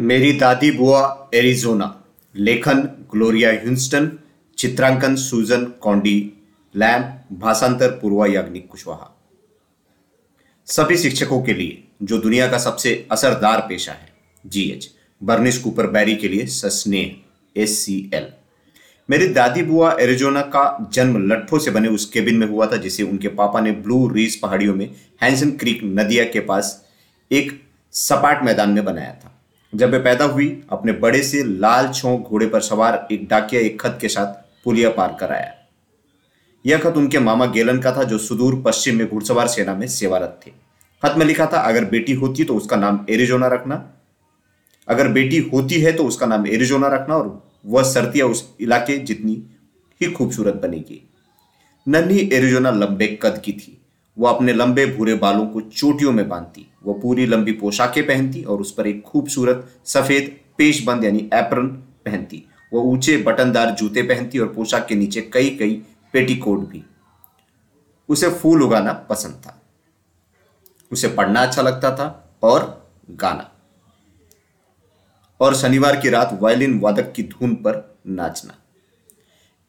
मेरी दादी बुआ एरिजोना, लेखन ग्लोरिया ह्यूस्टन, चित्रांकन सुजन कॉन्डी लैम, भाषांतर पूर्वा याग्निक कुशवाहा। सभी शिक्षकों के लिए, जो दुनिया का सबसे असरदार पेशा है जीएच बर्निस कूपर बैरी के लिए सस्नेह एस सी एल मेरी दादी बुआ एरिजोना का जन्म लट्ठों से बने उस केबिन में हुआ था, जिसे उनके पापा ने ब्लू रीज पहाड़ियों में, हैंसन क्रीक नदिया के पास एक सपाट मैदान में बनाया था। जब वे पैदा हुई, अपने बड़े से लाल छोंक घोड़े पर सवार एक डाकिया एक खत के साथ पुलिया पार कर आया यह खत उनके मामा गेलन का था, जो सुदूर पश्चिम में घुड़सवार सेना में सेवारत थे। खत में लिखा था, अगर बेटी होती तो उसका नाम एरिजोना रखना। अगर बेटी होती है तो उसका नाम एरिजोना रखना और वह सर्दियाँ उस इलाके जितनी ही खूबसूरत बनेगी। नन्ही एरिजोना लंबे कद की थी। वह अपने लंबे भूरे बालों को चोटियों में बांधती। वह पूरी लंबी पोशाकें पहनती और उस पर एक खूबसूरत सफ़ेद पेशबंद यानी एप्रन पहनती। वह ऊँचे बटनदार जूते पहनती और पोशाक के नीचे कई कई पेटीकोट भी। उसे फूल उगाना पसंद था। उसे पढ़ना अच्छा लगता था और गाना। और शनिवार की रात वायलिन वादक की धुन पर नाचना।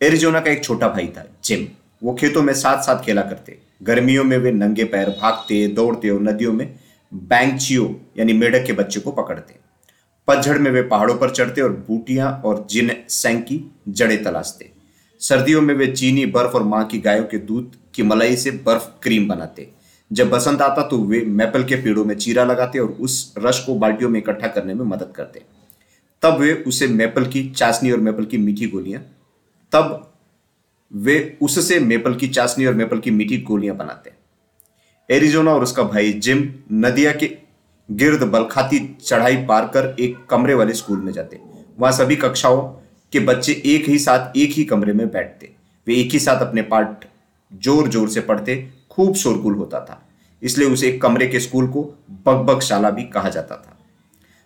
एरिजोना का एक छोटा भाई था, जिम। वो खेतों में साथ साथ खेला करते। गर्मियों में वे नंगे पैर भागते, दौड़ते और नदियों में बैंगचियो, यानी मेढक के बच्चे को पकड़ते। पतझड़ में वे पहाड़ों पर चढ़ते और बूटियाँ और जिन सैंक की जड़े तलाशते। सर्दियों में वे चीनी, बर्फ़ और माँ की गायों के दूध की मलाई से बर्फ़ क्रीम बनाते। जब बसंत आता तो वे मैपल के पेड़ों में चीरा लगाते और उस रस को बाल्टियों में इकट्ठा करने में मदद करते। तब वे उसे मैपल की, चाशनी और मेपल की मीठी गोलियाँ, तब वे उससे मेपल की चाशनी और मेपल की मीठी गोलियाँ बनाते हैं। एरिजोना और उसका भाई जिम नदिया के गिर्द बलखाती चढ़ाई पार कर एक कमरे वाले स्कूल में जाते वहाँ सभी कक्षाओं के बच्चे एक ही साथ एक ही कमरे में बैठते वे एक ही साथ अपने पाठ ज़ोर ज़ोर से पढ़ते, खूब शोरगुल होता था। इसलिए उसे एक कमरे के स्कूल को बगबग शाला भी कहा जाता था।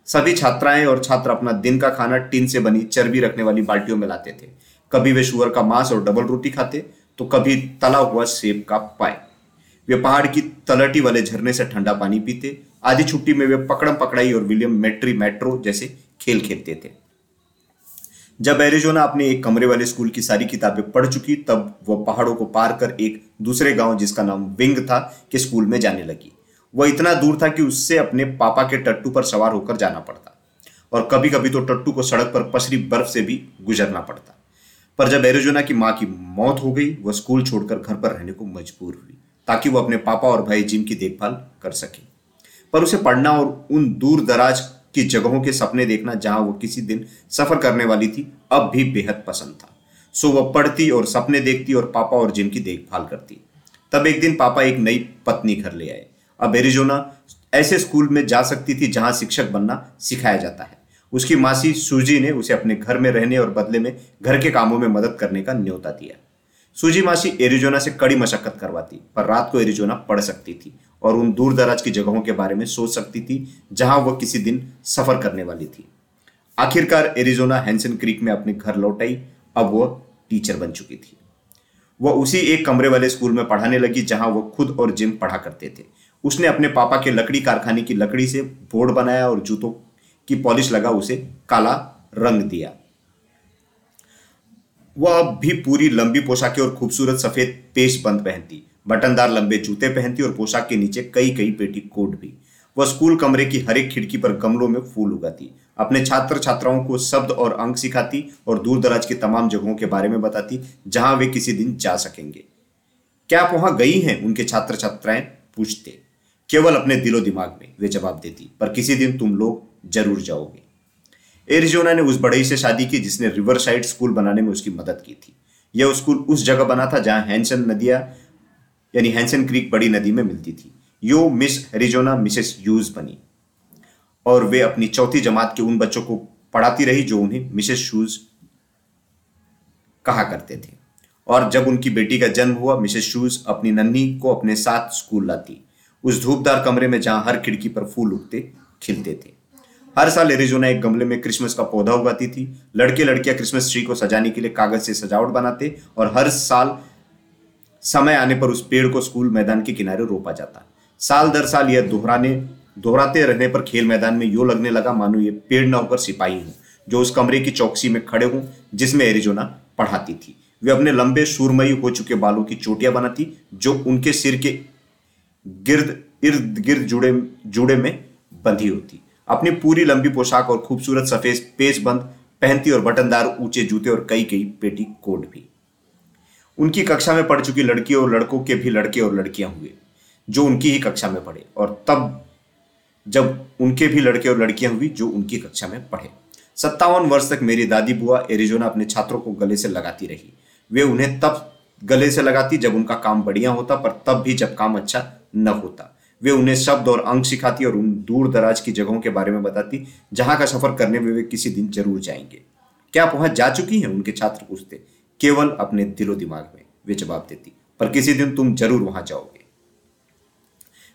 सभी छात्राएँ और छात्र अपना दिन का खाना टिन से बनी चर्बी रखने वाली बाल्टियों में लाते थे। कभी वे शुअर का मांस और डबल रोटी खाते तो कभी तला हुआ सेब का पाए। वे पहाड़ की तलटी वाले झरने से ठंडा पानी पीते। आधी छुट्टी में वे पकड़म पकड़ाई और विलियम मेट्री मेट्रो जैसे खेल खेलते थे। जब एरिजोना अपने एक कमरे वाले स्कूल की सारी किताबें पढ़ चुकी, तब वह पहाड़ों को पार कर एक दूसरे गाँव जिसका नाम विंग था, के स्कूल में जाने लगी। वह इतना दूर था कि उससे अपने पापा के टट्टू पर सवार होकर जाना पड़ता। और कभी कभी तो टट्टू को सड़क पर पसरी बर्फ़ से भी गुजरना पड़ता। पर जब एरिजोना की माँ की मौत हो गई, वह स्कूल छोड़कर घर पर रहने को मजबूर हुई, ताकि वह अपने पापा और भाई जिम की देखभाल कर सके। पर उसे पढ़ना और उन दूर दराज की जगहों के सपने देखना जहाँ वो किसी दिन सफ़र करने वाली थी, अब भी बेहद पसंद था। सो वह पढ़ती और सपने देखती और पापा और जिम की देखभाल करती। तब एक दिन पापा एक नई पत्नी घर ले आए। अब एरिजोना ऐसे स्कूल में जा सकती थी जहाँ शिक्षक बनना सिखाया जाता है। उसकी मासी सूजी ने उसे अपने घर में रहने और बदले में घर के कामों में मदद करने का न्योता दिया। सूजी मासी एरिजोना से कड़ी मशक्कत करवाती, पर रात को एरिजोना पढ़ सकती थी और उन दूर दराज की जगहों के बारे में सोच सकती थी, जहाँ वह किसी दिन सफ़र करने वाली थी। आखिरकार एरिजोना हैंसन क्रीक में अपने घर लौट आई अब वह टीचर बन चुकी थी। वह उसी एक कमरे वाले स्कूल में पढ़ाने लगी, जहाँ वह खुद और जिम पढ़ा करते थे। उसने अपने पापा के लकड़ी कारखाने की लकड़ी से बोर्ड बनाया और जूतों की पॉलिश लगा, उसे काला रंग दिया। वह अब भी पूरी लंबी पोशाकें और खूबसूरत सफ़ेद पेश बंद पहनती, बटनदार लंबे जूते पहनती और पोशाक के नीचे कई कई पेटी कोट भी। वह स्कूल कमरे की हर एक खिड़की पर गमलों में फूल उगाती, अपने छात्र छात्राओं को शब्द और अंक सिखाती और दूर दराज की तमाम जगहों के बारे में बताती, जहाँ वे किसी दिन जा सकेंगे। क्या आप वहाँ गई हैं? उनके छात्र छात्राएँ पूछते। केवल अपने दिलो दिमाग में वे जवाब देती, पर किसी दिन तुम लोग ज़रूर जाओगे। एरिजोना ने उस बड़ई से शादी की जिसने रिवर साइड स्कूल बनाने में उसकी मदद की थी। यह स्कूल उस जगह बना था जहाँ हैंसन नदिया, यानी हैंसन क्रीक बड़ी नदी में मिलती थी। यो मिस एरिजोना, मिसेस यूज़ बनी। और वे अपनी चौथी जमात के उन बच्चों को पढ़ाती रही जो उन्हें मिसेस शूज़ कहा करते थे। और जब उनकी बेटी का जन्म हुआ, मिसेस शूज़ अपनी नन्ही को अपने साथ स्कूल लाती। उस धूपदार कमरे में जहाँ हर खिड़की पर फूल उगते, खिलते थे। हर साल एरिजोना एक गमले में क्रिसमस का पौधा उगाती थी। लड़के लड़कियाँ क्रिसमस ट्री को सजाने के लिए कागज़ से सजावट बनाते और हर साल समय आने पर उस पेड़ को स्कूल मैदान के किनारे रोपा जाता। साल दर साल यह दोहराने, दोहराते रहने पर खेल मैदान में यो लगने लगा, मानो ये पेड़ न होकर सिपाही हूँ, जो उस कमरे की चौकसी में खड़े हूँ, जिसमें एरिजोना पढ़ाती थी। वे अपने लंबे सूरमयी हो चुके बालों की चोटियाँ बनाती, जो उनके सिर के गिर्द, इर्द गिर्द जुड़े जुड़े में बंधी होती। अपनी पूरी लंबी पोशाक और खूबसूरत सफ़ेद पेच बंद पहनती और बटनदार ऊँचे जूते और कई कई पेटी कोट भी। उनकी कक्षा में पढ़ चुकी लड़कियों और लड़कों के भी लड़के और लड़कियाँ हुए, जो उनकी ही कक्षा में पढ़े, और तब जब उनके भी लड़के और लड़कियाँ हुई, जो उनकी कक्षा में पढ़े। सत्तावन वर्ष तक मेरी दादी बुआ एरिजोना अपने छात्रों को गले से लगाती रही। वे उन्हें तब गले से लगाती जब उनका काम बढ़िया होता, पर तब भी जब काम अच्छा न होता। वे उन्हें शब्द और अंक सिखाती और उन दूर दराज की जगहों के बारे में बताती, जहाँ का सफ़र करने में वे किसी दिन ज़रूर जाएँगे। क्या आप वहाँ जा चुकी हैं? उनके छात्र पूछते। केवल अपने दिलो दिमाग में, वे जवाब देती, पर किसी दिन तुम ज़रूर वहाँ जाओगे।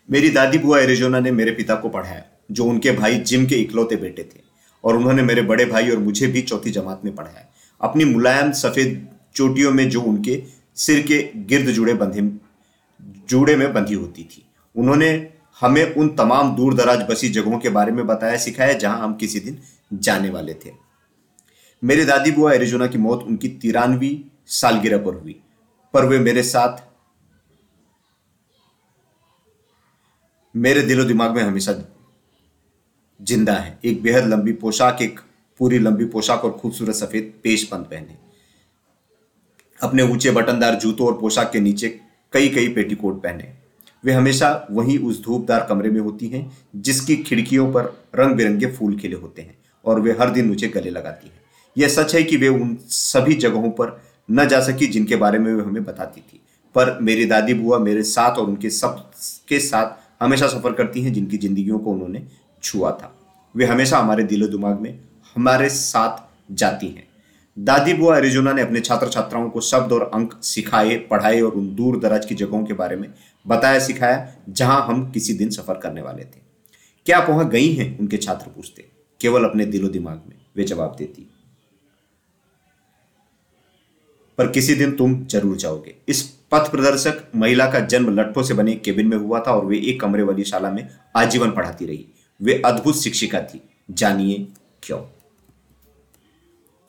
मेरी दादी बुआ एरिजोना ने मेरे पिता को पढ़ाया, जो उनके भाई जिम के इकलौते बेटे थे, और उन्होंने मेरे बड़े भाई और मुझे भी चौथी जमात में पढ़ाया। अपनी मुलायम सफ़ेद चोटियों में जो उनके सिर के गिर्द जुड़े बंधे, जूड़े में बंधी होती थी। उन्होंने हमें उन तमाम दूर दराज बसी जगहों के बारे में बताया, सिखाया, जहाँ हम किसी दिन जाने वाले थे। मेरी दादी बुआ एरिजोना की मौत उनकी तिरानवी सालगिरह पर हुई, पर वे मेरे साथ मेरे दिलो दिमाग में हमेशा ज़िंदा है। एक बेहद लंबी पोशाक, एक पूरी लंबी पोशाक और खूबसूरत सफ़ेद पेशबंद पहने। अपने ऊँचे बटनदार जूतों और पोशाक के नीचे कई कई पेटीकोट पहने। वे हमेशा वहीं उस धूपदार कमरे में होती हैं, जिसकी खिड़कियों पर रंग बिरंगे फूल खिले होते हैं और वे हर दिन मुझे गले लगाती हैं। यह सच है कि वे उन सभी जगहों पर न जा सकी जिनके बारे में वे हमें बताती थी। पर मेरी दादी बुआ मेरे साथ और उनके सब के साथ हमेशा सफ़र करती हैं, जिनकी जिंदगियों को उन्होंने छुआ था। वे हमेशा हमारे दिलो दिमाग में हमारे साथ जाती हैं। दादी बुआ एरिजोना ने अपने छात्र छात्राओं को शब्द और अंक सिखाए, पढ़ाए और उन दूर दराज की जगहों के बारे में बताया, सिखाया, जहाँ हम किसी दिन सफ़र करने वाले थे। क्या आप वहाँ गई हैं? उनके छात्र पूछते। केवल अपने दिलो दिमाग में, वे जवाब देती। पर किसी दिन तुम ज़रूर जाओगे। इस पथ प्रदर्शक महिला का जन्म लट्ठों से बने केबिन में हुआ था और वे एक कमरे वाली शाला में आजीवन पढ़ाती रही। वे अद्भुत शिक्षिका थी। जानिए क्यों।